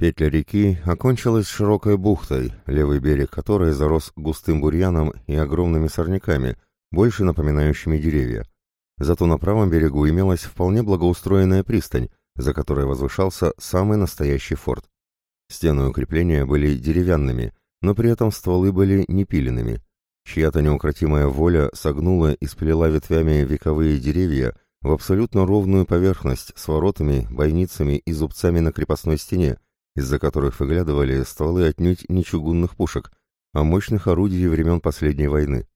Петля реки окончилась широкой бухтой, левый берег которой зарос густым бурьяном и огромными сорняками, больше напоминающими деревья. Зато на правом берегу имелась вполне благоустроенная пристань, за которой возвышался самый настоящий форт. Стены укрепления были деревянными, но при этом стволы были непиленными. Чья-то неукротимая воля согнула и сплела ветвями вековые деревья в абсолютно ровную поверхность с воротами, бойницами и зубцами на крепостной стене, из-за которых выглядывали стволы отнюдь не чугунных пушек, а мощных орудий времен последней войны.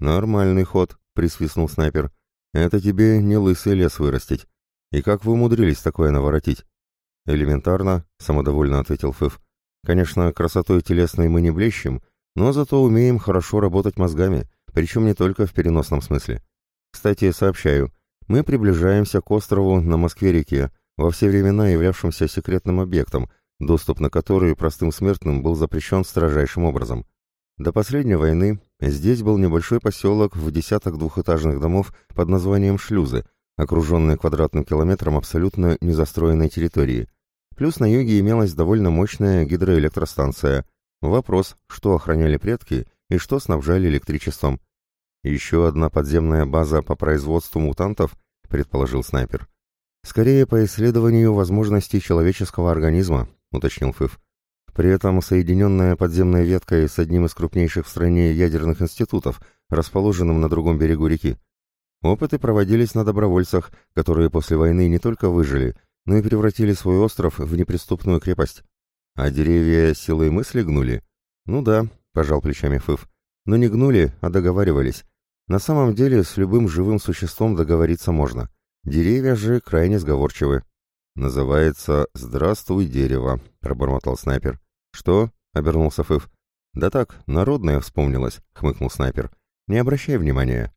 «Нормальный ход», — присвистнул снайпер. «Это тебе не лысый лес вырастить. И как вы умудрились такое наворотить?» «Элементарно», — самодовольно ответил Фыф. «Конечно, красотой телесной мы не блещем, но зато умеем хорошо работать мозгами, причем не только в переносном смысле. Кстати, сообщаю, мы приближаемся к острову на Москве-реке, во все времена являвшимся секретным объектом, доступ на который простым смертным был запрещен строжайшим образом. До последней войны здесь был небольшой поселок в десяток двухэтажных домов под названием Шлюзы, окруженный квадратным километром абсолютно незастроенной территории. Плюс на юге имелась довольно мощная гидроэлектростанция. Вопрос, что охраняли предки и что снабжали электричеством. Еще одна подземная база по производству мутантов, предположил снайпер. Скорее по исследованию возможностей человеческого организма, уточнил Фыф. При этом соединенная подземной веткой с одним из крупнейших в стране ядерных институтов, расположенным на другом берегу реки. Опыты проводились на добровольцах, которые после войны не только выжили, но и превратили свой остров в неприступную крепость. А деревья силой мысли гнули? Ну да, пожал плечами Фыф. Но не гнули, а договаривались. На самом деле с любым живым существом договориться можно. Деревья же крайне сговорчивы. «Называется «Здравствуй, дерево», — пробормотал снайпер. «Что?» — обернулся Фыф. «Да так, народное вспомнилось», — хмыкнул снайпер. «Не обращай внимания».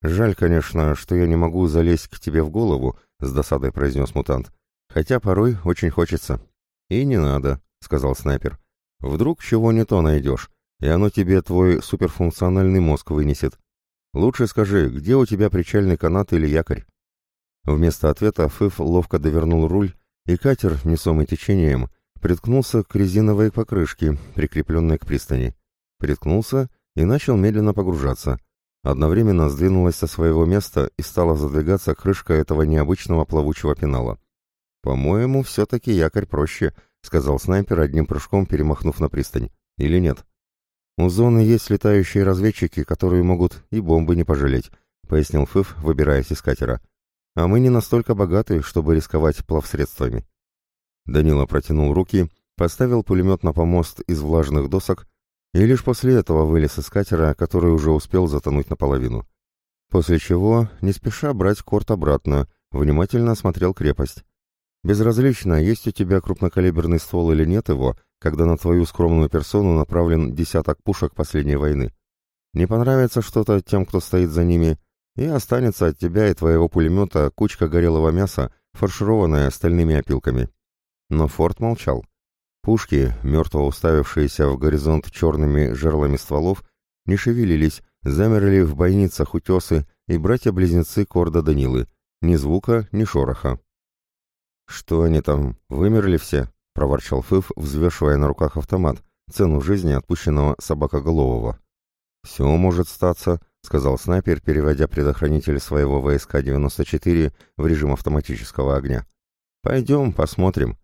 «Жаль, конечно, что я не могу залезть к тебе в голову», — с досадой произнес мутант. «Хотя порой очень хочется». «И не надо», — сказал снайпер. «Вдруг чего не то найдешь, и оно тебе твой суперфункциональный мозг вынесет. Лучше скажи, где у тебя причальный канат или якорь?» Вместо ответа Фыф ловко довернул руль, и катер, несомый течением, приткнулся к резиновой покрышке, прикрепленной к пристани. Приткнулся и начал медленно погружаться. Одновременно сдвинулась со своего места и стала задвигаться крышка этого необычного плавучего пенала. «По-моему, все-таки якорь проще», — сказал снайпер, одним прыжком перемахнув на пристань. «Или нет?» «У зоны есть летающие разведчики, которые могут и бомбы не пожалеть», — пояснил Фыф, выбираясь из катера а мы не настолько богаты, чтобы рисковать плавсредствами. Данила протянул руки, поставил пулемет на помост из влажных досок и лишь после этого вылез из катера, который уже успел затонуть наполовину. После чего, не спеша брать корт обратно, внимательно осмотрел крепость. Безразлично, есть у тебя крупнокалиберный ствол или нет его, когда на твою скромную персону направлен десяток пушек последней войны. Не понравится что-то тем, кто стоит за ними, и останется от тебя и твоего пулемета кучка горелого мяса, фаршированная стальными опилками. Но Форд молчал. Пушки, мертво уставившиеся в горизонт черными жерлами стволов, не шевелились, замерли в бойницах утесы и братья-близнецы Корда Данилы. Ни звука, ни шороха. «Что они там, вымерли все?» — проворчал Фыф, взвешивая на руках автомат, цену жизни отпущенного собакоголового. «Все может статься», — сказал снайпер, переводя предохранитель своего ВСК-94 в режим автоматического огня. «Пойдем, посмотрим».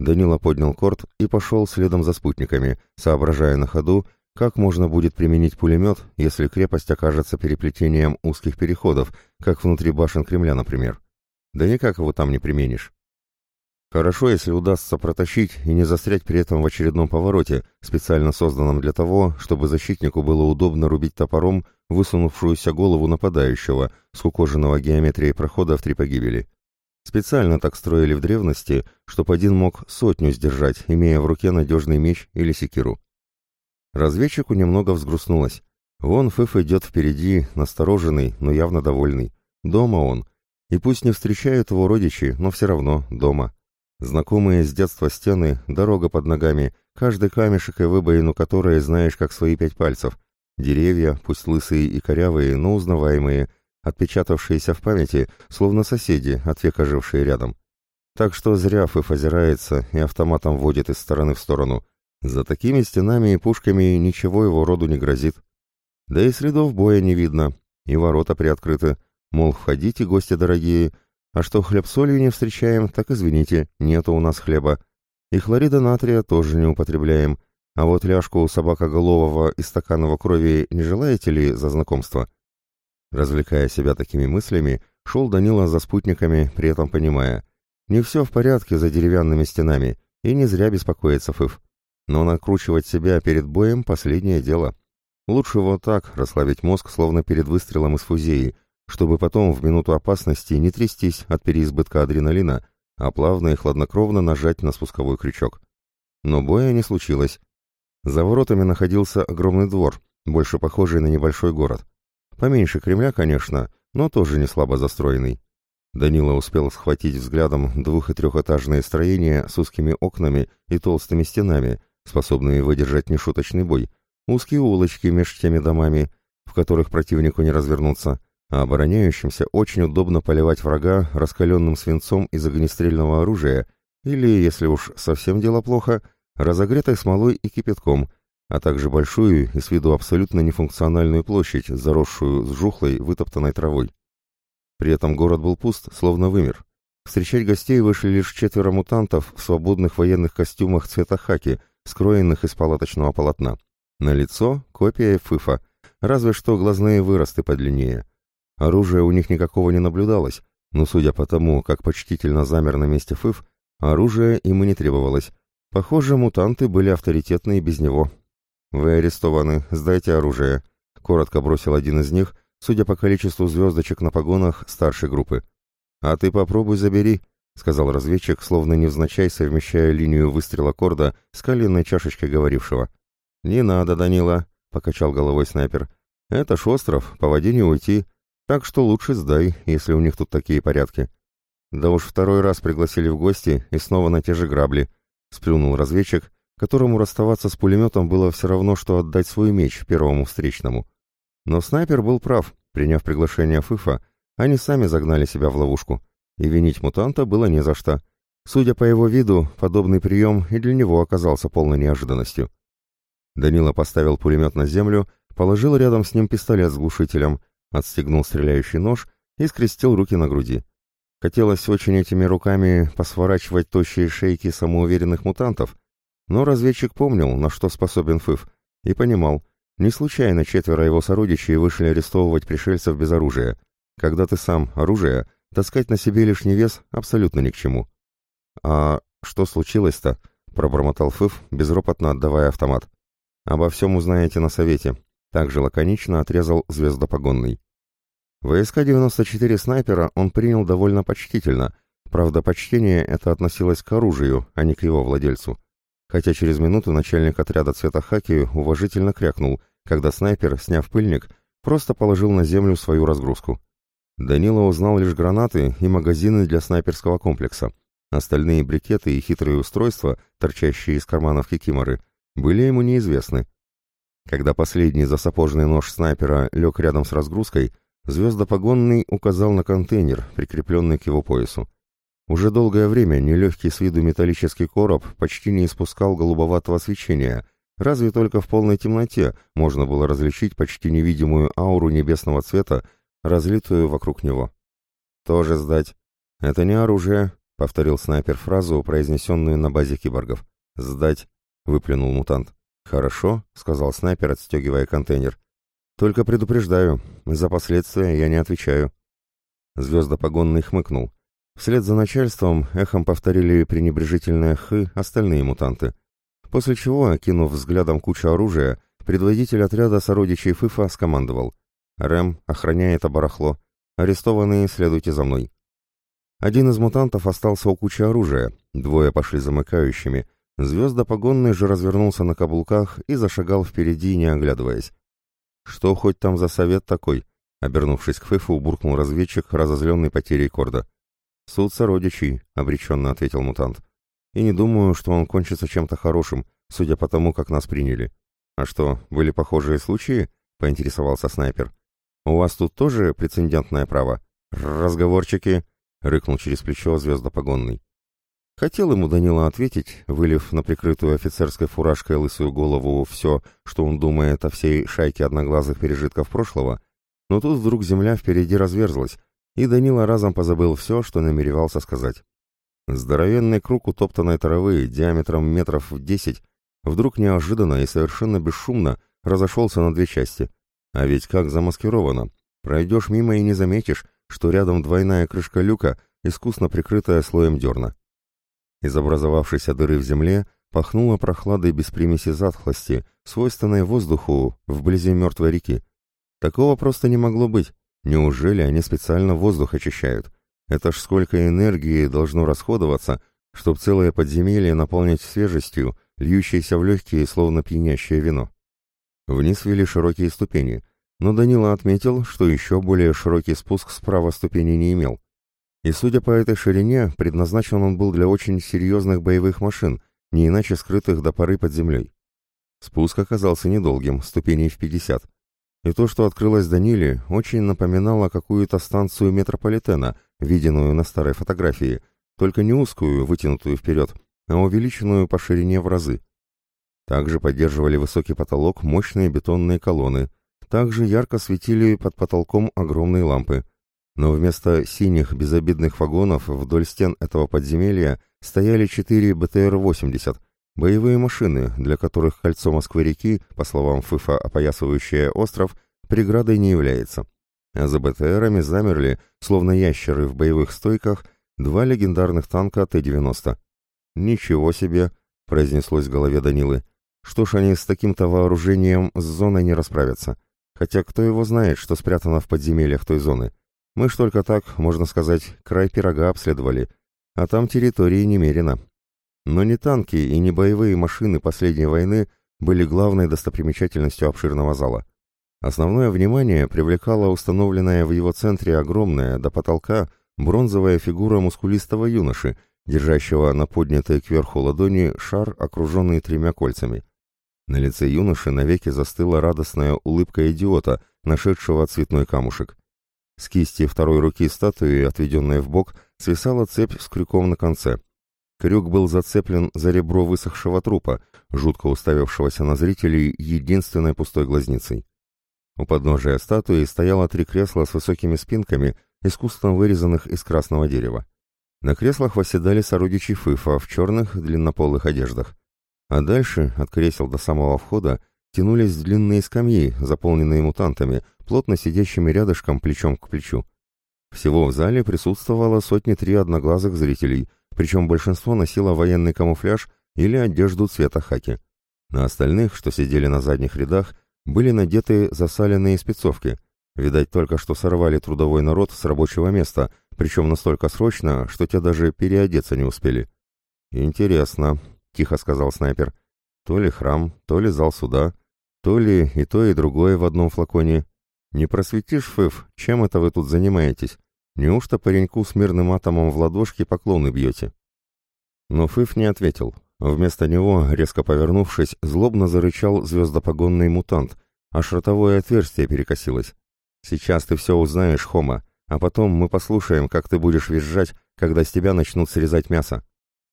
Данила поднял корт и пошел следом за спутниками, соображая на ходу, как можно будет применить пулемет, если крепость окажется переплетением узких переходов, как внутри башен Кремля, например. Да никак его там не применишь. Хорошо, если удастся протащить и не застрять при этом в очередном повороте, специально созданном для того, чтобы защитнику было удобно рубить топором высунувшуюся голову нападающего, скукоженного геометрией прохода в три погибели. Специально так строили в древности, чтоб один мог сотню сдержать, имея в руке надежный меч или секиру. Разведчику немного взгрустнулось. Вон Фыф идет впереди, настороженный, но явно довольный. Дома он. И пусть не встречают его родичи, но все равно дома. Знакомые с детства стены, дорога под ногами, каждый камешек и выбоину которой знаешь как свои пять пальцев. Деревья, пусть лысые и корявые, но узнаваемые, отпечатавшиеся в памяти, словно соседи, от века жившие рядом. Так что зря Фыф озирается и автоматом водит из стороны в сторону. За такими стенами и пушками ничего его роду не грозит. Да и следов боя не видно, и ворота приоткрыты. Мол, входите, гости дорогие, а что хлеб солью не встречаем, так извините, нету у нас хлеба. И хлорида натрия тоже не употребляем. А вот ляжку собакоголового и стаканного крови не желаете ли за знакомство? Развлекая себя такими мыслями, шел Данила за спутниками, при этом понимая, не все в порядке за деревянными стенами, и не зря беспокоится Фыф. Но накручивать себя перед боем – последнее дело. Лучше вот так расслабить мозг, словно перед выстрелом из фузеи, чтобы потом в минуту опасности не трястись от переизбытка адреналина, а плавно и хладнокровно нажать на спусковой крючок. Но боя не случилось. За воротами находился огромный двор, больше похожий на небольшой город. Поменьше Кремля, конечно, но тоже не слабо застроенный. Данила успел схватить взглядом двух- и трехэтажные строения с узкими окнами и толстыми стенами, способные выдержать нешуточный бой, узкие улочки меж теми домами, в которых противнику не развернуться, а обороняющимся очень удобно поливать врага раскаленным свинцом из огнестрельного оружия или, если уж совсем дело плохо, разогретой смолой и кипятком, а также большую и с виду абсолютно нефункциональную площадь, заросшую с жухлой, вытоптанной травой. При этом город был пуст, словно вымер. Встречать гостей вышли лишь четверо мутантов в свободных военных костюмах цвета хаки, скроенных из палаточного полотна. На лицо копия фыфа, разве что глазные выросты подлиннее. Оружия у них никакого не наблюдалось, но судя по тому, как почтительно замер на месте Фыф, оружия им и не требовалось. Похоже, мутанты были авторитетны и без него. «Вы арестованы, сдайте оружие», — коротко бросил один из них, судя по количеству звездочек на погонах старшей группы. «А ты попробуй забери», — сказал разведчик, словно невзначай совмещая линию выстрела корда с коленной чашечкой говорившего. «Не надо, Данила», — покачал головой снайпер. «Это ж остров, по воде не уйти, так что лучше сдай, если у них тут такие порядки. Да уж второй раз пригласили в гости и снова на те же грабли, сплюнул разведчик, которому расставаться с пулеметом было все равно, что отдать свой меч первому встречному. Но снайпер был прав, приняв приглашение ФИФа, они сами загнали себя в ловушку, и винить мутанта было не за что. Судя по его виду, подобный прием и для него оказался полной неожиданностью. Данила поставил пулемет на землю, положил рядом с ним пистолет с глушителем — отстегнул стреляющий нож и скрестил руки на груди. Хотелось очень этими руками посворачивать тощие шейки самоуверенных мутантов, но разведчик помнил, на что способен Фыф, и понимал, не случайно четверо его сородичей вышли арестовывать пришельцев без оружия. Когда ты сам оружие, таскать на себе лишний вес абсолютно ни к чему. «А что случилось-то?» — пробормотал Фыф, безропотно отдавая автомат. «Обо всем узнаете на совете», также лаконично отрезал звездопогонный. Войска 94 снайпера он принял довольно почтительно, правда почтение это относилось к оружию, а не к его владельцу. Хотя через минуту начальник отряда цвета хаки уважительно крякнул, когда снайпер, сняв пыльник, просто положил на землю свою разгрузку. Данила узнал лишь гранаты и магазины для снайперского комплекса. Остальные брикеты и хитрые устройства, торчащие из карманов кикиморы, были ему неизвестны. Когда последний засапожный нож снайпера лег рядом с разгрузкой, звездопогонный указал на контейнер, прикрепленный к его поясу. Уже долгое время нелегкий с виду металлический короб почти не испускал голубоватого свечения, разве только в полной темноте можно было различить почти невидимую ауру небесного цвета, разлитую вокруг него. «Тоже сдать. Это не оружие», — повторил снайпер фразу, произнесенную на базе киборгов. «Сдать», — выплюнул мутант. «Хорошо», — сказал снайпер, отстегивая контейнер. «Только предупреждаю, за последствия я не отвечаю». Звездопогонный хмыкнул. Вслед за начальством эхом повторили пренебрежительное «хы» остальные мутанты. После чего, окинув взглядом кучу оружия, предводитель отряда сородичей Фыфа скомандовал. «Рэм, охраняй это барахло. Арестованные, следуйте за мной». Один из мутантов остался у кучи оружия, двое пошли замыкающими, Звезда погонный же развернулся на каблуках и зашагал впереди, не оглядываясь. «Что хоть там за совет такой?» Обернувшись к Фэфу, буркнул разведчик, разозленный потерей Корда. «Суд сородичей», — обреченно ответил мутант. «И не думаю, что он кончится чем-то хорошим, судя по тому, как нас приняли». «А что, были похожие случаи?» — поинтересовался снайпер. «У вас тут тоже прецедентное право?» «Разговорчики!» — рыкнул через плечо звездопогонный. Хотел ему Данила ответить, вылив на прикрытую офицерской фуражкой лысую голову все, что он думает о всей шайке одноглазых пережитков прошлого, но тут вдруг земля впереди разверзлась, и Данила разом позабыл все, что намеревался сказать. Здоровенный круг утоптанной травы диаметром метров в десять вдруг неожиданно и совершенно бесшумно разошелся на две части. А ведь как замаскировано. Пройдешь мимо и не заметишь, что рядом двойная крышка люка, искусно прикрытая слоем дерна. Из образовавшейся дыры в земле пахнуло прохладой без примеси затхлости, свойственной воздуху вблизи мертвой реки. Такого просто не могло быть. Неужели они специально воздух очищают? Это ж сколько энергии должно расходоваться, чтобы целое подземелье наполнить свежестью, льющейся в легкие, словно пьянящее вино. Вниз вели широкие ступени, но Данила отметил, что еще более широкий спуск справа ступени не имел. И, судя по этой ширине, предназначен он был для очень серьезных боевых машин, не иначе скрытых до поры под землей. Спуск оказался недолгим, ступеней в 50, и то, что открылось Даниле, очень напоминало какую-то станцию метрополитена, виденную на старой фотографии, только не узкую, вытянутую вперед, а увеличенную по ширине в разы. Также поддерживали высокий потолок мощные бетонные колонны, также ярко светили под потолком огромные лампы. Но вместо синих безобидных вагонов вдоль стен этого подземелья стояли четыре БТР-80, Боевые машины, для которых кольцо Москвы-реки, по словам ФИФА, опоясывающее остров, преградой не является. А за БТРами замерли, словно ящеры в боевых стойках, два легендарных танка Т-90. «Ничего себе!» — произнеслось в голове Данилы. «Что ж они с таким-то вооружением с зоной не расправятся? Хотя кто его знает, что спрятано в подземельях той зоны? Мы ж только так, можно сказать, край пирога обследовали, а там территории немерено, но не танки и не боевые машины последней войны были главной достопримечательностью обширного зала. Основное внимание привлекала установленная в его центре огромная, до потолка, бронзовая фигура мускулистого юноши, держащего на поднятой кверху ладони шар, окруженный тремя кольцами. На лице юноши навеки застыла радостная улыбка идиота, нашедшего цветной камушек. С кисти второй руки статуи, отведенной в бок, свисала цепь с крюком на конце — Крюк был зацеплен за ребро высохшего трупа, жутко уставившегося на зрителей единственной пустой глазницей. У подножия статуи стояло три кресла с высокими спинками, искусственно вырезанных из красного дерева. На креслах восседали сородичи Фыфа в черных длиннополых одеждах. А дальше, от кресел до самого входа, тянулись длинные скамьи, заполненные мутантами, плотно сидящими рядышком плечом к плечу. Всего в зале присутствовало сотни-три одноглазых зрителей — причем большинство носило военный камуфляж или одежду цвета хаки. На остальных, что сидели на задних рядах, были надеты засаленные спецовки. Видать, только что сорвали трудовой народ с рабочего места, причем настолько срочно, что те даже переодеться не успели. «Интересно», — тихо сказал снайпер. «То ли храм, то ли зал суда, то ли и то, и другое в одном флаконе. Не просветишь, Фыф, чем это вы тут занимаетесь? Неужто пареньку с мирным атомом в ладошке поклоны бьете? Но Фыф не ответил. Вместо него, резко повернувшись, злобно зарычал звездопогонный мутант, а ротовое отверстие перекосилось. «Сейчас ты все узнаешь, Хома, а потом мы послушаем, как ты будешь визжать, когда с тебя начнут срезать мясо.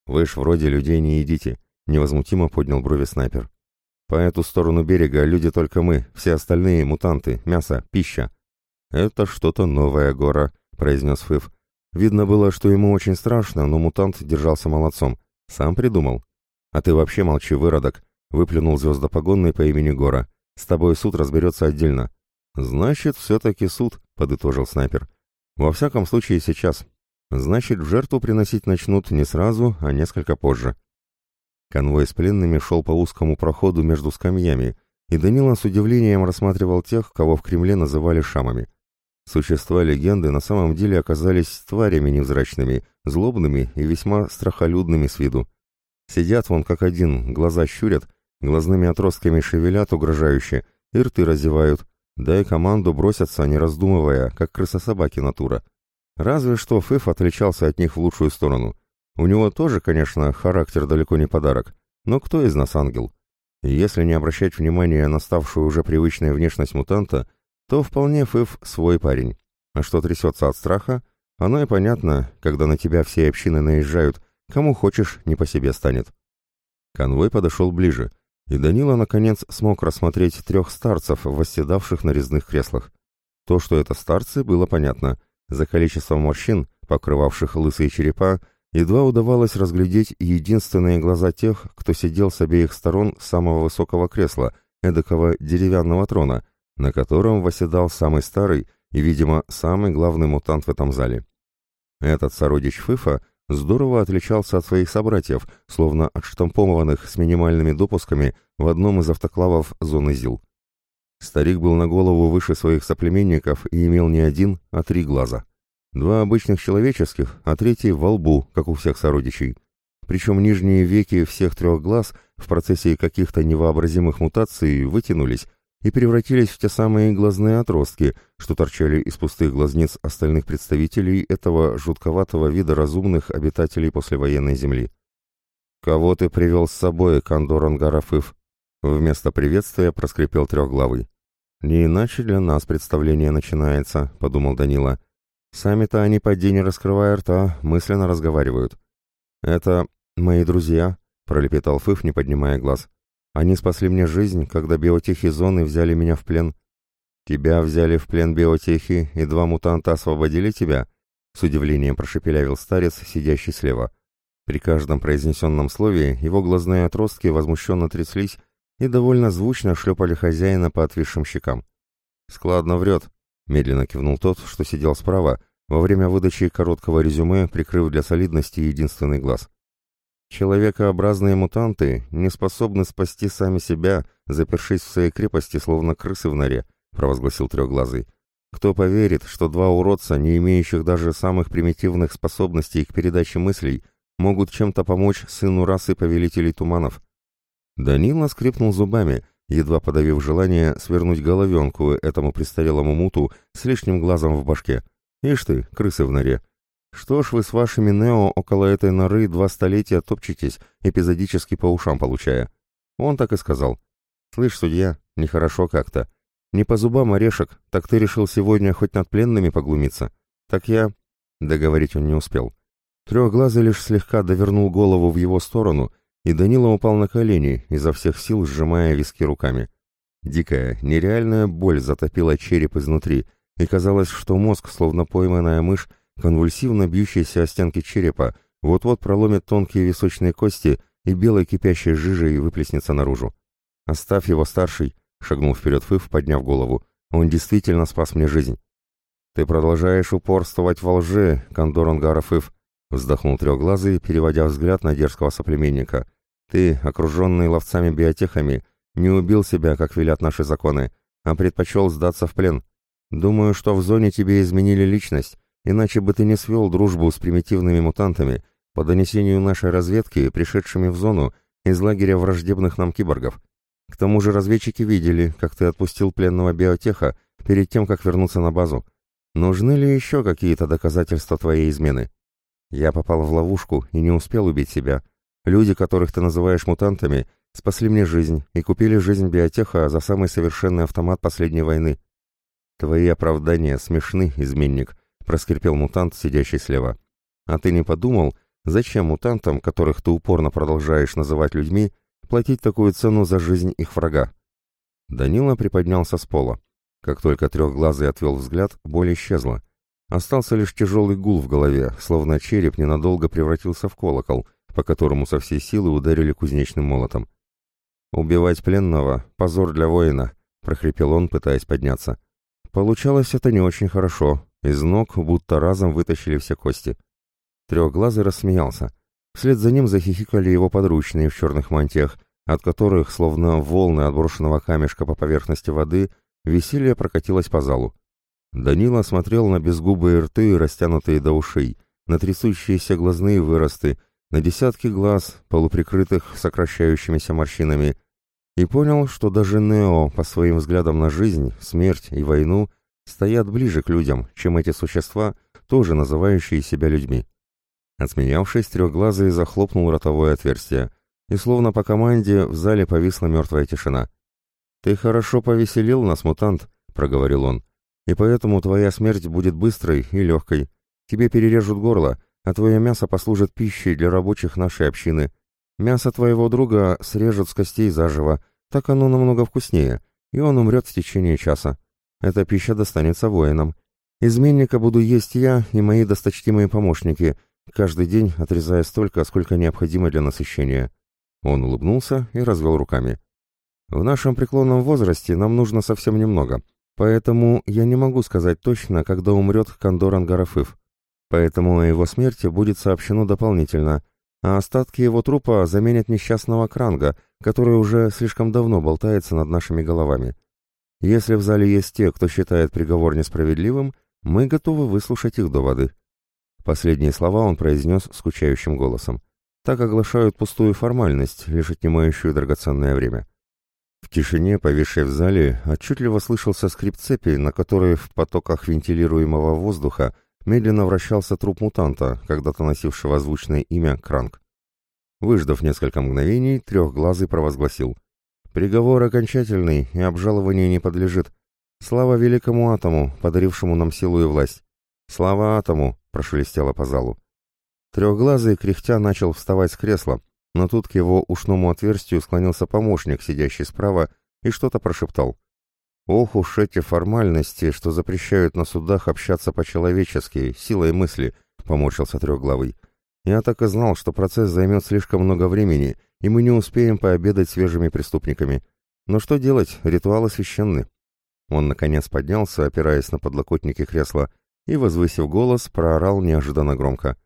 Вы ж вроде людей не едите», — невозмутимо поднял брови снайпер. «По эту сторону берега люди только мы, все остальные — мутанты, мясо, пища». «Это что-то новое, Гора», произнес Фыв. Видно было, что ему очень страшно, но мутант держался молодцом. Сам придумал. А ты вообще молчи, выродок, выплюнул звездопогонный по имени Гора. С тобой суд разберется отдельно. Значит, все-таки суд, подытожил снайпер. Во всяком случае, сейчас. Значит, жертву приносить начнут не сразу, а несколько позже. Конвой с пленными шел по узкому проходу между скамьями, и Данила с удивлением рассматривал тех, кого в Кремле называли шамами. Существа легенды на самом деле оказались тварями невзрачными, злобными и весьма страхолюдными с виду. Сидят вон как один, глаза щурят, глазными отростками шевелят угрожающе и рты разевают, и команду бросятся, не раздумывая, как крыса-собаки натура. Разве что Фыф отличался от них в лучшую сторону. У него тоже, конечно, характер далеко не подарок, но кто из нас ангел? И если не обращать внимания на ставшую уже привычной внешность мутанта, то вполне Фыф свой парень. А что трясется от страха, оно и понятно, когда на тебя все общины наезжают, кому хочешь, не по себе станет. Конвой подошел ближе, и Данила, наконец, смог рассмотреть трех старцев, восседавших на резных креслах. То, что это старцы, было понятно. За количеством морщин, покрывавших лысые черепа, едва удавалось разглядеть единственные глаза тех, кто сидел с обеих сторон самого высокого кресла, эдакого деревянного трона, на котором восседал самый старый и, видимо, самый главный мутант в этом зале. Этот сородич Фыфа здорово отличался от своих собратьев, словно отштампованных с минимальными допусками в одном из автоклавов зоны ЗИЛ. Старик был на голову выше своих соплеменников и имел не один, а три глаза. Два обычных человеческих, а третий во лбу, как у всех сородичей. Причем нижние веки всех трех глаз в процессе каких-то невообразимых мутаций вытянулись и превратились в те самые глазные отростки, что торчали из пустых глазниц остальных представителей этого жутковатого вида разумных обитателей послевоенной Земли. «Кого ты привел с собой, Кондор Ангарафыв?» Вместо приветствия проскрипел трехглавый. «Не иначе для нас представление начинается», — подумал Данила. «Сами-то они, поди не раскрывая рта, мысленно разговаривают». «Это мои друзья», — пролепетал Фыф, не поднимая глаз. Они спасли мне жизнь, когда биотехи зоны взяли меня в плен. Тебя взяли в плен биотехи, и два мутанта освободили тебя? С удивлением прошепелявил старец, сидящий слева. При каждом произнесенном слове его глазные отростки возмущенно тряслись и довольно звучно шлепали хозяина по отвисшим щекам. «Складно врет», — медленно кивнул тот, что сидел справа, во время выдачи короткого резюме, прикрыв для солидности единственный глаз. Человекообразные мутанты не способны спасти сами себя, запершись в своей крепости, словно крысы в норе, провозгласил трехглазый. Кто поверит, что два уродца, не имеющих даже самых примитивных способностей к передаче мыслей, могут чем-то помочь сыну расы повелителей туманов? Данила скрипнул зубами, едва подавив желание свернуть головенку этому престарелому муту с лишним глазом в башке. Ишь ты, крысы в норе. Что ж вы с вашими Нео около этой норы два столетия топчетесь, эпизодически по ушам получая? Он так и сказал. Слышь, судья, нехорошо как-то. Не по зубам орешек, так ты решил сегодня хоть над пленными поглумиться? Так я... Договорить он не успел. Трехглазый лишь слегка довернул голову в его сторону, и Данила упал на колени, изо всех сил сжимая виски руками. Дикая, нереальная боль затопила череп изнутри, и казалось, что мозг, словно пойманная мышь, конвульсивно бьющийся о стенки черепа, вот-вот проломит тонкие височные кости и белой кипящей жижей выплеснется наружу. «Оставь его, старший!» — шагнул вперед Фыв, подняв голову. «Он действительно спас мне жизнь!» «Ты продолжаешь упорствовать во лжи, Кондор Ангаров Ив!» — вздохнул трехглазый, переводя взгляд на дерзкого соплеменника. «Ты, окруженный ловцами-биотехами, не убил себя, как велят наши законы, а предпочел сдаться в плен. Думаю, что в зоне тебе изменили личность, Иначе бы ты не свел дружбу с примитивными мутантами, по донесению нашей разведки, пришедшими в зону из лагеря враждебных нам киборгов. К тому же разведчики видели, как ты отпустил пленного биотеха перед тем, как вернуться на базу. Нужны ли еще какие-то доказательства твоей измены? Я попал в ловушку и не успел убить себя. Люди, которых ты называешь мутантами, спасли мне жизнь и купили жизнь биотеха за самый совершенный автомат последней войны. Твои оправдания смешны, изменник, проскрипел мутант, сидящий слева. «А ты не подумал, зачем мутантам, которых ты упорно продолжаешь называть людьми, платить такую цену за жизнь их врага?» Данила приподнялся с пола. Как только трехглазый отвел взгляд, боль исчезла. Остался лишь тяжелый гул в голове, словно череп ненадолго превратился в колокол, по которому со всей силы ударили кузнечным молотом. «Убивать пленного — позор для воина», — прохрипел он, пытаясь подняться. Получалось это не очень хорошо, из ног будто разом вытащили все кости. Трехглазый рассмеялся. Вслед за ним захихикали его подручные в черных мантиях, от которых, словно волны отброшенного камешка по поверхности воды, веселье прокатилось по залу. Данила смотрел на безгубые рты, растянутые до ушей, на трясущиеся глазные выросты, на десятки глаз, полуприкрытых сокращающимися морщинами, и понял, что даже Нео по своим взглядам на жизнь, смерть и войну стоят ближе к людям, чем эти существа, тоже называющие себя людьми. Отсмеявшись, трехглазый захлопнул ротовое отверстие, и словно по команде в зале повисла мертвая тишина. «Ты хорошо повеселил нас, мутант», — проговорил он, — «и поэтому твоя смерть будет быстрой и легкой. Тебе перережут горло, а твое мясо послужит пищей для рабочих нашей общины. Мясо твоего друга срежут с костей заживо, так оно намного вкуснее, и он умрет в течение часа. Эта пища достанется воинам. Изменника буду есть я и мои досточтимые помощники, каждый день отрезая столько, сколько необходимо для насыщения». Он улыбнулся и развел руками. «В нашем преклонном возрасте нам нужно совсем немного, поэтому я не могу сказать точно, когда умрет Кондор Ангарафыв. Поэтому о его смерти будет сообщено дополнительно, а остатки его трупа заменят несчастного Кранга, который уже слишком давно болтается над нашими головами. Если в зале есть те, кто считает приговор несправедливым, мы готовы выслушать их доводы». Последние слова он произнес скучающим голосом. Так оглашают пустую формальность, лишь отнимающую драгоценное время. В тишине, повисшей в зале, отчетливо слышался скрип цепи, на которой в потоках вентилируемого воздуха медленно вращался труп мутанта, когда-то носившего звучное имя Кранк. Выждав несколько мгновений, трехглазый провозгласил. «Приговор окончательный и обжалованию не подлежит. Слава великому атому, подарившему нам силу и власть. Слава атому!» — прошелестело по залу. Трехглазый, кряхтя, начал вставать с кресла, но тут к его ушному отверстию склонился помощник, сидящий справа, и что-то прошептал. «Ох уж эти формальности, что запрещают на судах общаться по-человечески, силой мысли», — поморщился Трехглавый. «Я так и знал, что процесс займет слишком много времени, и мы не успеем пообедать свежими преступниками. Но что делать, ритуалы священны». Он, наконец, поднялся, опираясь на подлокотники кресла, и, возвысив голос, проорал неожиданно громко.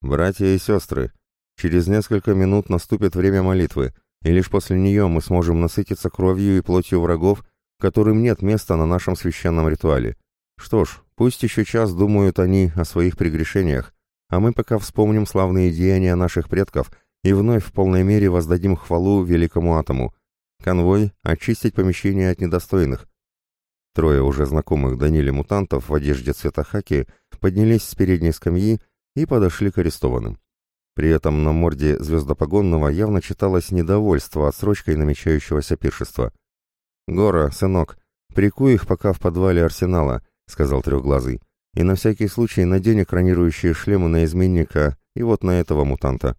«Братья и сестры, через несколько минут наступит время молитвы, и лишь после нее мы сможем насытиться кровью и плотью врагов, которым нет места на нашем священном ритуале. Что ж, пусть еще час думают они о своих прегрешениях, а мы пока вспомним славные деяния наших предков и вновь в полной мере воздадим хвалу великому атому. Конвой — очистить помещение от недостойных». Трое уже знакомых Даниле мутантов в одежде цвета хаки поднялись с передней скамьи и подошли к арестованным. При этом на морде звездопогонного явно читалось недовольство отсрочкой намечающегося пиршества. «Гора, сынок, прикуй их пока в подвале арсенала», — сказал Трехглазый, «и на всякий случай надень экранирующие шлемы на изменника и вот на этого мутанта».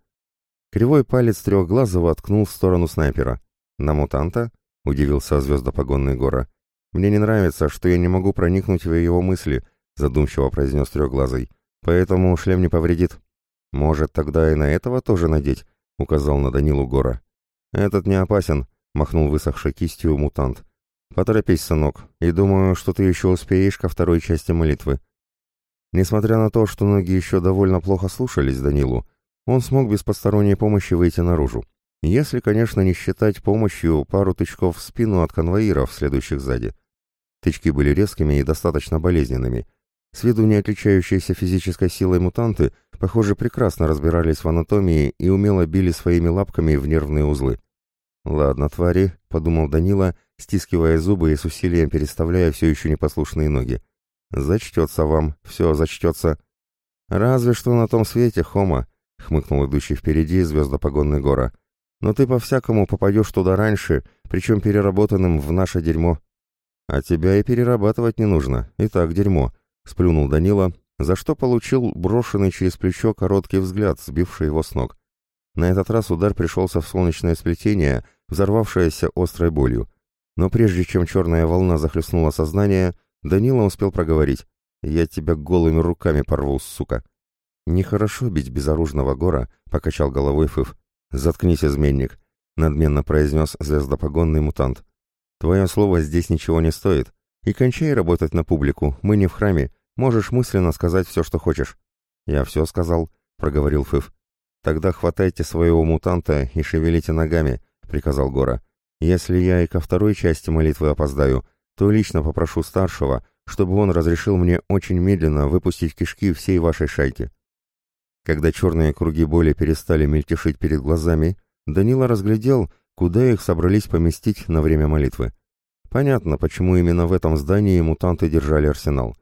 Кривой палец Трехглазого откнул в сторону снайпера. «На мутанта?» — удивился звездопогонный Гора. «Мне не нравится, что я не могу проникнуть в его мысли», — задумчиво произнес Трехглазый. Поэтому шлем не повредит. Может, тогда и на этого тоже надеть, указал на Данилу Гора. Этот не опасен, махнул высохшей кистью мутант. Поторопись, сынок, и думаю, что ты еще успеешь ко второй части молитвы. Несмотря на то, что ноги еще довольно плохо слушались Данилу, он смог без посторонней помощи выйти наружу. Если, конечно, не считать помощью пару тычков в спину от конвоиров, следующих сзади. Тычки были резкими и достаточно болезненными, с виду не отличающиеся физической силой мутанты, похоже, прекрасно разбирались в анатомии и умело били своими лапками в нервные узлы. «Ладно, твари», — подумал Данила, стискивая зубы и с усилием переставляя все еще непослушные ноги. «Зачтется вам, все зачтется». «Разве что на том свете, Хома», — хмыкнул идущий впереди звездопогонный гора. «Но ты по-всякому попадешь туда раньше, причем переработанным в наше дерьмо». «А тебя и перерабатывать не нужно, и так дерьмо», — сплюнул Данила, за что получил брошенный через плечо короткий взгляд, сбивший его с ног. На этот раз удар пришелся в солнечное сплетение, взорвавшееся острой болью. Но прежде чем черная волна захлестнула сознание, Данила успел проговорить «Я тебя голыми руками порву, сука!» «Нехорошо бить безоружного гора», — покачал головой Фыв. «Заткнись, изменник», — надменно произнес звездопогонный мутант. «Твое слово здесь ничего не стоит, и кончай работать на публику, мы не в храме, можешь мысленно сказать все, что хочешь». «Я все сказал», — проговорил Фыв. «Тогда хватайте своего мутанта и шевелите ногами», — приказал Гора. «Если я и ко второй части молитвы опоздаю, то лично попрошу старшего, чтобы он разрешил мне очень медленно выпустить кишки всей вашей шайки». Когда черные круги боли перестали мельтешить перед глазами, Данила разглядел, куда их собрались поместить на время молитвы. Понятно, почему именно в этом здании мутанты держали арсенал.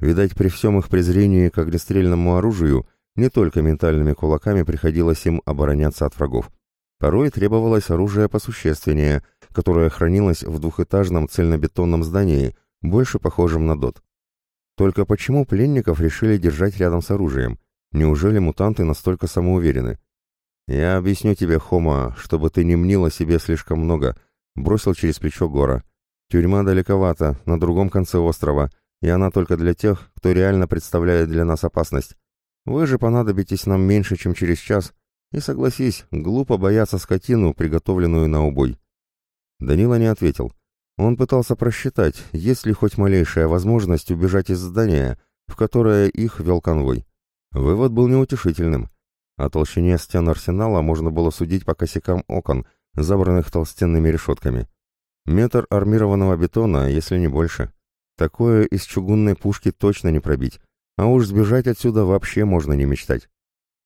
Видать, при всем их презрении к огнестрельному оружию, не только ментальными кулаками приходилось им обороняться от врагов. Порой требовалось оружие посущественнее, которое хранилось в двухэтажном цельнобетонном здании, больше похожем на дот. Только почему пленников решили держать рядом с оружием? Неужели мутанты настолько самоуверены? «Я объясню тебе, Хома, чтобы ты не мнил о себе слишком много», — бросил через плечо Гора. «Тюрьма далековато, на другом конце острова, и она только для тех, кто реально представляет для нас опасность. Вы же понадобитесь нам меньше, чем через час, и согласись, глупо бояться скотину, приготовленную на убой». Данила не ответил. Он пытался просчитать, есть ли хоть малейшая возможность убежать из здания, в которое их вел конвой. Вывод был неутешительным. О толщине стен арсенала можно было судить по косякам окон, забранных толстенными решетками. Метр армированного бетона, если не больше. Такое из чугунной пушки точно не пробить, а уж сбежать отсюда вообще можно не мечтать.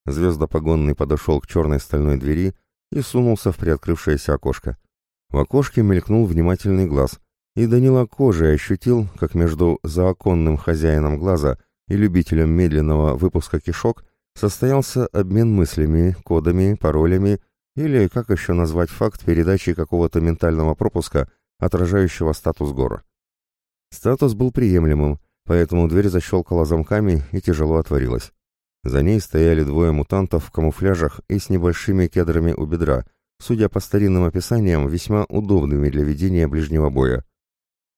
Звездопогонный подошел к черной стальной двери и сунулся в приоткрывшееся окошко. В окошке мелькнул внимательный глаз, и Данила кожей ощутил, как между заоконным хозяином глаза и любителем медленного выпуска кишок состоялся обмен мыслями, кодами, паролями или, как еще назвать факт передачи какого-то ментального пропуска, отражающего статус гора. Статус был приемлемым, поэтому дверь защелкала замками и тяжело отворилась. За ней стояли двое мутантов в камуфляжах и с небольшими кедрами у бедра, судя по старинным описаниям, весьма удобными для ведения ближнего боя.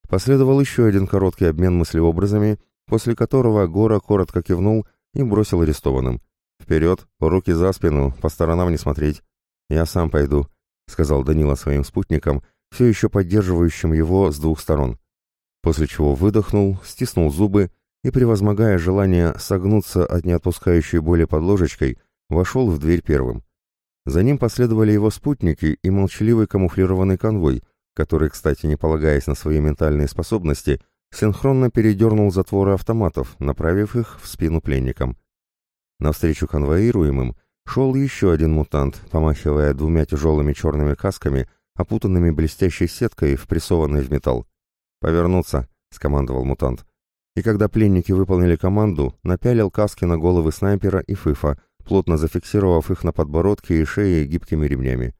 Последовал еще один короткий обмен мыслеобразами, после которого Гора коротко кивнул и бросил арестованным. «Вперед, руки за спину, по сторонам не смотреть. Я сам пойду», — сказал Данила своим спутникам, все еще поддерживающим его с двух сторон. После чего выдохнул, стиснул зубы и, превозмогая желание согнуться от неотпускающей боли под ложечкой, вошел в дверь первым. За ним последовали его спутники и молчаливый камуфлированный конвой, который, кстати, не полагаясь на свои ментальные способности, синхронно передернул затворы автоматов, направив их в спину пленникам. Навстречу конвоируемым шел еще один мутант, помахивая двумя тяжелыми черными касками, опутанными блестящей сеткой, впрессованной в металл. «Повернуться», — скомандовал мутант и когда пленники выполнили команду, напялил каски на головы снайпера и фыфа, плотно зафиксировав их на подбородке и шее гибкими ремнями.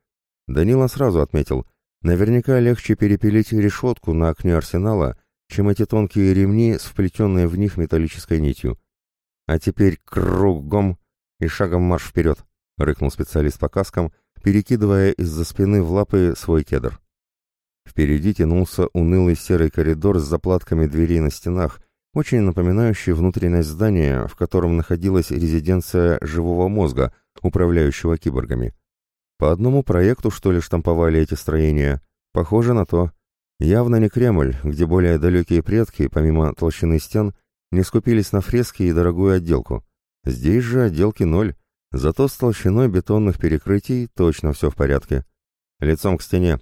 Данила сразу отметил, наверняка легче перепилить решетку на окне арсенала, чем эти тонкие ремни с вплетенной в них металлической нитью. «А теперь кругом и шагом марш вперед!» — рыкнул специалист по каскам, перекидывая из-за спины в лапы свой кедр. Впереди тянулся унылый серый коридор с заплатками дверей на стенах, очень напоминающий внутренность здания, в котором находилась резиденция живого мозга, управляющего киборгами. По одному проекту, что ли, штамповали эти строения? Похоже на то. Явно не Кремль, где более далекие предки, помимо толщины стен, не скупились на фрески и дорогую отделку. Здесь же отделки ноль, зато с толщиной бетонных перекрытий точно все в порядке. Лицом к стене,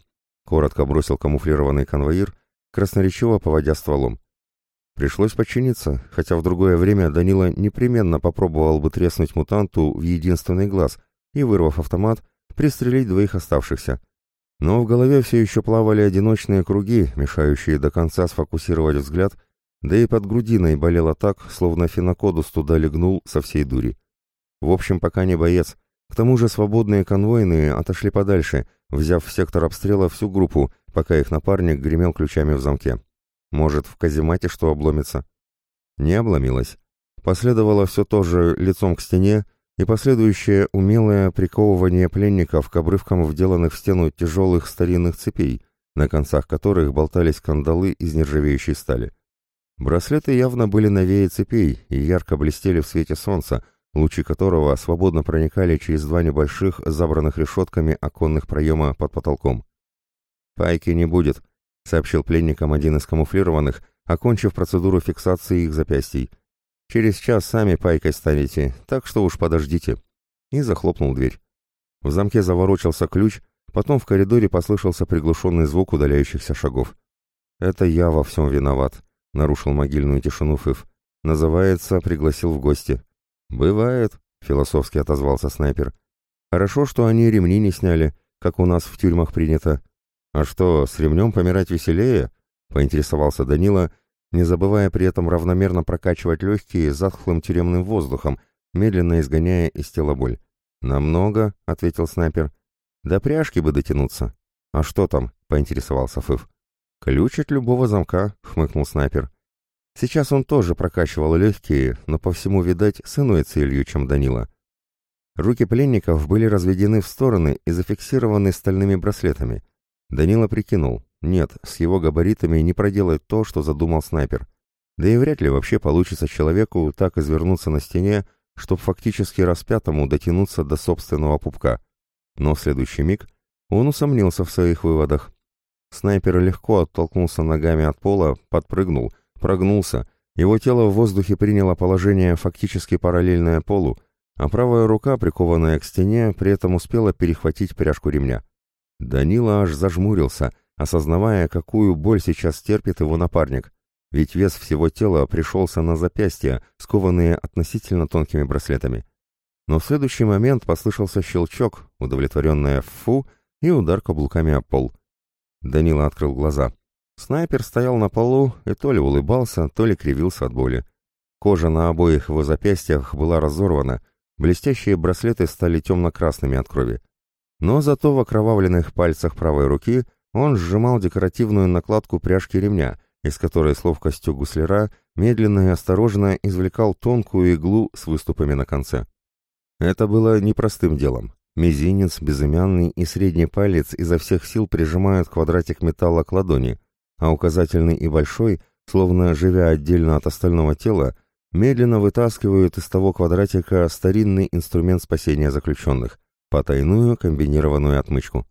коротко бросил камуфлированный конвоир, красноречиво поводя стволом. Пришлось подчиниться, хотя в другое время Данила непременно попробовал бы треснуть мутанту в единственный глаз и, вырвав автомат, пристрелить двоих оставшихся. Но в голове все еще плавали одиночные круги, мешающие до конца сфокусировать взгляд, да и под грудиной болело так, словно фенокодус туда легнул со всей дури. В общем, пока не боец. К тому же свободные конвойные отошли подальше, взяв в сектор обстрела всю группу, пока их напарник гремел ключами в замке. Может, в каземате что обломится? Не обломилось. Последовало все то же лицом к стене и последующее умелое приковывание пленников к обрывкам вделанных в стену тяжелых старинных цепей, на концах которых болтались кандалы из нержавеющей стали. Браслеты явно были новее цепей и ярко блестели в свете солнца, лучи которого свободно проникали через два небольших, забранных решетками оконных проема под потолком. «Пайки не будет», — сообщил пленникам один из камуфлированных, окончив процедуру фиксации их запястий. «Через час сами пайкой станете, так что уж подождите». И захлопнул дверь. В замке заворочился ключ, потом в коридоре послышался приглушенный звук удаляющихся шагов. «Это я во всем виноват», — нарушил могильную тишину Фыф. «Называется, пригласил в гости». «Бывает», — философски отозвался снайпер. «Хорошо, что они ремни не сняли, как у нас в тюрьмах принято. «А что, с ремнем помирать веселее?» — поинтересовался Данила, не забывая при этом равномерно прокачивать легкие затхлым тюремным воздухом, медленно изгоняя из тела боль. «Намного», — ответил снайпер. «До пряжки бы дотянуться». «А что там?» — поинтересовался Фыв. «Ключ от любого замка», — хмыкнул снайпер. Сейчас он тоже прокачивал легкие, но по всему, видать, с иной целью, чем Данила. Руки пленников были разведены в стороны и зафиксированы стальными браслетами. Данила прикинул, нет, с его габаритами не проделать то, что задумал снайпер. Да и вряд ли вообще получится человеку так извернуться на стене, чтобы фактически распятому дотянуться до собственного пупка. Но в следующий миг он усомнился в своих выводах. Снайпер легко оттолкнулся ногами от пола, подпрыгнул, прогнулся, его тело в воздухе приняло положение фактически параллельное полу, а правая рука, прикованная к стене, при этом успела перехватить пряжку ремня. Данила аж зажмурился, осознавая, какую боль сейчас терпит его напарник, ведь вес всего тела пришелся на запястья, скованные относительно тонкими браслетами. Но в следующий момент послышался щелчок, удовлетворенное «фу» и удар каблуками о пол. Данила открыл глаза. Снайпер стоял на полу и то ли улыбался, то ли кривился от боли. Кожа на обоих его запястьях была разорвана, блестящие браслеты стали темно-красными от крови. Но зато в окровавленных пальцах правой руки он сжимал декоративную накладку пряжки ремня, из которой с ловкостью гусляра медленно и осторожно извлекал тонкую иглу с выступами на конце. Это было непростым делом. Мизинец, безымянный и средний палец изо всех сил прижимают квадратик металла к ладони, а указательный и большой, словно живя отдельно от остального тела, медленно вытаскивают из того квадратика старинный инструмент спасения заключенных — потайную комбинированную отмычку.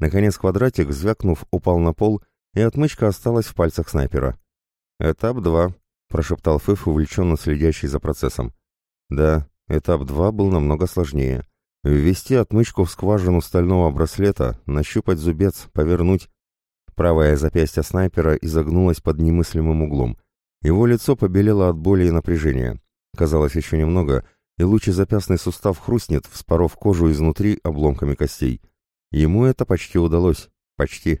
Наконец квадратик, звякнув, упал на пол, и отмычка осталась в пальцах снайпера. «Этап два», — прошептал Фыф, увлеченно следящий за процессом. «Да, этап два был намного сложнее. Ввести отмычку в скважину стального браслета, нащупать зубец, повернуть, Правое запястье снайпера изогнулось под немыслимым углом. Его лицо побелело от боли и напряжения. Казалось, еще немного, и лучезапястный сустав хрустнет, вспоров кожу изнутри обломками костей. Ему это почти удалось. Почти.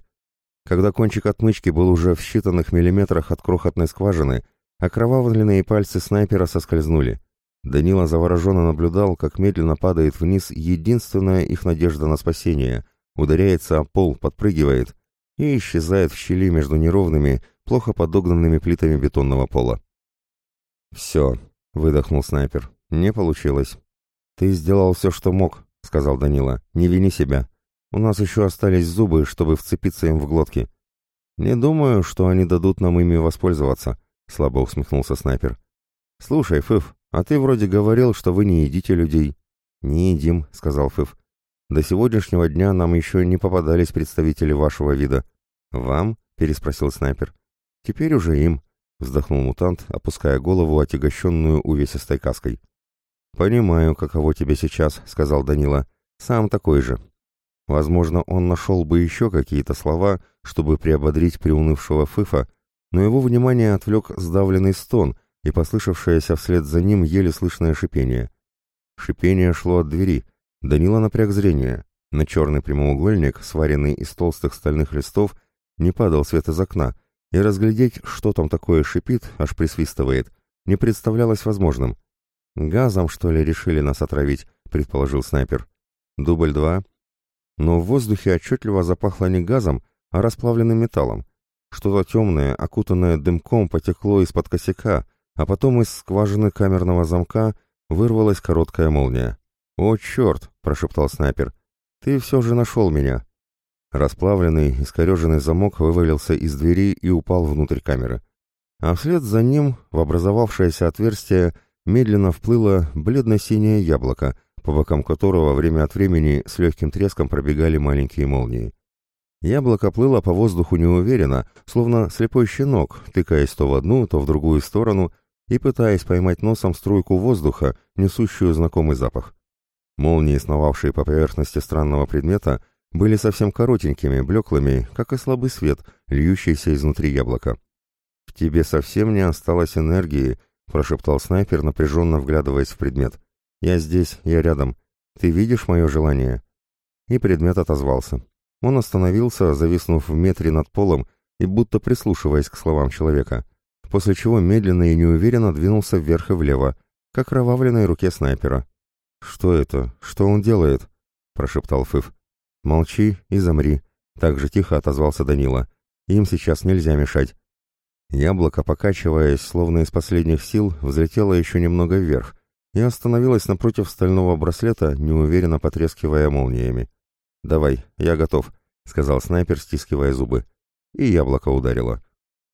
Когда кончик отмычки был уже в считанных миллиметрах от крохотной скважины, окровавленные пальцы снайпера соскользнули. Данила завороженно наблюдал, как медленно падает вниз единственная их надежда на спасение, ударяется о пол, подпрыгивает, и исчезает в щели между неровными, плохо подогнанными плитами бетонного пола. «Все», — выдохнул снайпер, — «не получилось». «Ты сделал все, что мог», — сказал Данила, — «не вини себя. У нас еще остались зубы, чтобы вцепиться им в глотки». «Не думаю, что они дадут нам ими воспользоваться», — слабо усмехнулся снайпер. «Слушай, Фыф, а ты вроде говорил, что вы не едите людей». «Не едим», — сказал Фыф. До сегодняшнего дня нам еще не попадались представители вашего вида. Вам? переспросил снайпер. Теперь уже им, вздохнул мутант, опуская голову, отягощенную увесистой каской. Понимаю, каково тебе сейчас, сказал Данила. Сам такой же. Возможно, он нашел бы еще какие-то слова, чтобы приободрить приунывшего Фыфа, но его внимание отвлек сдавленный стон и послышавшееся вслед за ним еле слышное шипение. Шипение шло от двери, Данила напряг зрение. На черный прямоугольник, сваренный из толстых стальных листов, не падал свет из окна, и разглядеть, что там такое шипит, аж присвистывает, не представлялось возможным. «Газом, что ли, решили нас отравить?» — предположил снайпер. «Дубль два». Но в воздухе отчетливо запахло не газом, а расплавленным металлом. Что-то темное, окутанное дымком, потекло из-под косяка, а потом из скважины камерного замка вырвалась короткая молния. «О, черт!» — прошептал снайпер. «Ты все же нашел меня!» Расплавленный, искореженный замок вывалился из двери и упал внутрь камеры. А вслед за ним в образовавшееся отверстие медленно вплыло бледно-синее яблоко, по бокам которого время от времени с легким треском пробегали маленькие молнии. Яблоко плыло по воздуху неуверенно, словно слепой щенок, тыкаясь то в одну, то в другую сторону и пытаясь поймать носом струйку воздуха, несущую знакомый запах. Молнии, сновавшие по поверхности странного предмета, были совсем коротенькими, блеклыми, как и слабый свет, льющийся изнутри яблока. «В тебе совсем не осталось энергии», — прошептал снайпер, напряженно вглядываясь в предмет. «Я здесь, я рядом. Ты видишь мое желание?» И предмет отозвался. Он остановился, зависнув в метре над полом и будто прислушиваясь к словам человека, после чего медленно и неуверенно двинулся вверх и влево, к окровавленной руке снайпера. «Что это? Что он делает?» — прошептал Фыф. «Молчи и замри», — так же тихо отозвался Данила. «Им сейчас нельзя мешать». Яблоко, покачиваясь, словно из последних сил, взлетело еще немного вверх и остановилось напротив стального браслета, неуверенно потрескивая молниями. «Давай, я готов», — сказал снайпер, стискивая зубы. И яблоко ударило.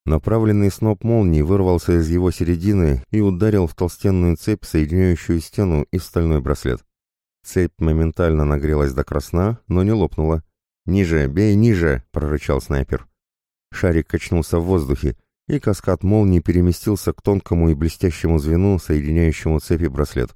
Направленный сноп молний вырвался из его середины и ударил в толстенную цепь, соединяющую стену и стальной браслет. Цепь моментально нагрелась до красна, но не лопнула. «Ниже, бей ниже!» — прорычал снайпер. Шарик качнулся в воздухе, и каскад молний переместился к тонкому и блестящему звену, соединяющему цепь и браслет.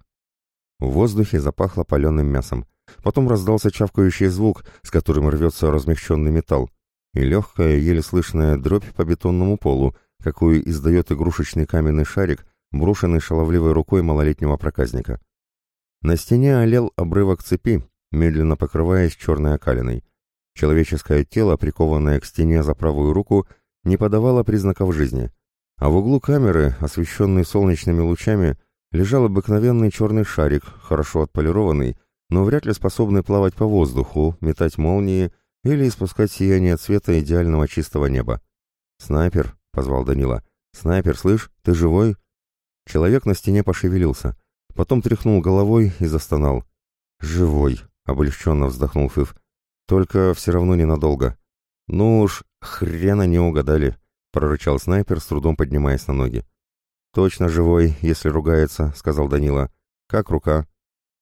В воздухе запахло паленым мясом. Потом раздался чавкающий звук, с которым рвется размягченный металл и легкая, еле слышная дробь по бетонному полу, какую издает игрушечный каменный шарик, брошенный шаловливой рукой малолетнего проказника. На стене олел обрывок цепи, медленно покрываясь черной окалиной. Человеческое тело, прикованное к стене за правую руку, не подавало признаков жизни. А в углу камеры, освещенный солнечными лучами, лежал обыкновенный черный шарик, хорошо отполированный, но вряд ли способный плавать по воздуху, метать молнии или испускать сияние цвета идеального чистого неба. «Снайпер», — позвал Данила. «Снайпер, слышь, ты живой?» Человек на стене пошевелился, потом тряхнул головой и застонал. «Живой», — облегченно вздохнул Фыв. «Только все равно ненадолго». «Ну уж, хрена не угадали», — прорычал снайпер, с трудом поднимаясь на ноги. «Точно живой, если ругается», — сказал Данила. «Как рука?»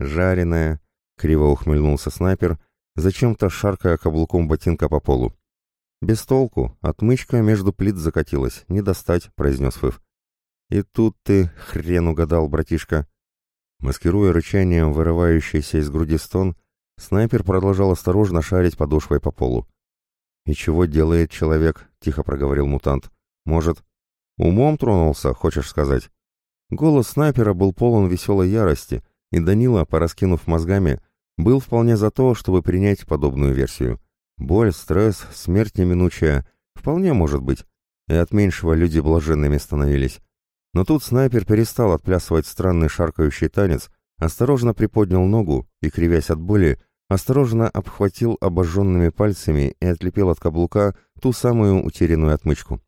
«Жареная», — криво ухмыльнулся снайпер зачем-то шаркая каблуком ботинка по полу. «Без толку, отмычка между плит закатилась, не достать», — произнес Фыв. «И тут ты хрен угадал, братишка». Маскируя рычанием вырывающийся из груди стон, снайпер продолжал осторожно шарить подошвой по полу. «И чего делает человек?» — тихо проговорил мутант. «Может, умом тронулся, хочешь сказать?» Голос снайпера был полон веселой ярости, и Данила, пораскинув мозгами, был вполне за то, чтобы принять подобную версию. Боль, стресс, смерть неминучая — вполне может быть, и от меньшего люди блаженными становились. Но тут снайпер перестал отплясывать странный шаркающий танец, осторожно приподнял ногу и, кривясь от боли, осторожно обхватил обожженными пальцами и отлепил от каблука ту самую утерянную отмычку.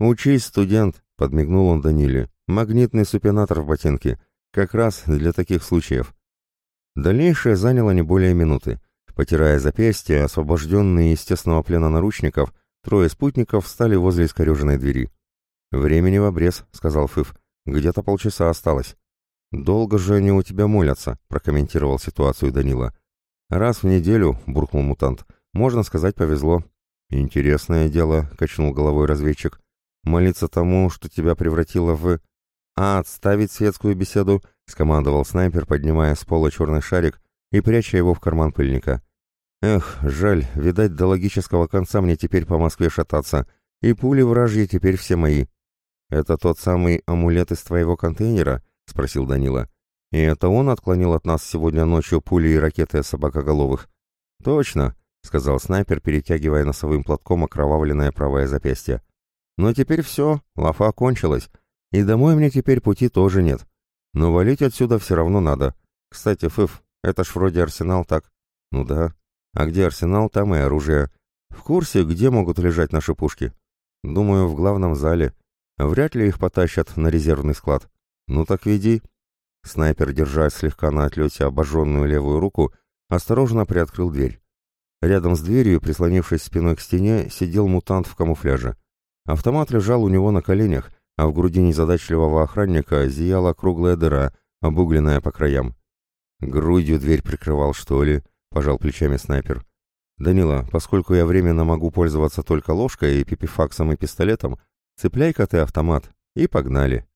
«Учись, студент!» — подмигнул он Даниле. «Магнитный супинатор в ботинке. Как раз для таких случаев. Дальнейшее заняло не более минуты. Потирая запястья, освобожденные из тесного плена наручников, трое спутников встали возле искореженной двери. «Времени в обрез», — сказал Фыф. «Где-то полчаса осталось». «Долго же они у тебя молятся», — прокомментировал ситуацию Данила. «Раз в неделю», — буркнул мутант. «Можно сказать, повезло». «Интересное дело», — качнул головой разведчик. «Молиться тому, что тебя превратило в...» «А отставить светскую беседу», — скомандовал снайпер, поднимая с пола черный шарик и пряча его в карман пыльника. «Эх, жаль, видать, до логического конца мне теперь по Москве шататься, и пули вражьи теперь все мои». «Это тот самый амулет из твоего контейнера?» — спросил Данила. «И это он отклонил от нас сегодня ночью пули и ракеты собакоголовых?» «Точно», — сказал снайпер, перетягивая носовым платком окровавленное правое запястье. «Но теперь все, лафа кончилась, и домой мне теперь пути тоже нет». Но валить отсюда все равно надо. Кстати, Фыф, это ж вроде арсенал так. Ну да. А где арсенал, там и оружие. В курсе, где могут лежать наши пушки? Думаю, в главном зале. Вряд ли их потащат на резервный склад. Ну так веди. Снайпер, держась слегка на отлете обожженную левую руку, осторожно приоткрыл дверь. Рядом с дверью, прислонившись спиной к стене, сидел мутант в камуфляже. Автомат лежал у него на коленях, а в груди незадачливого охранника зияла круглая дыра, обугленная по краям. «Грудью дверь прикрывал, что ли?» — пожал плечами снайпер. «Данила, поскольку я временно могу пользоваться только ложкой и пипифаксом и пистолетом, цепляй-ка ты автомат, и погнали».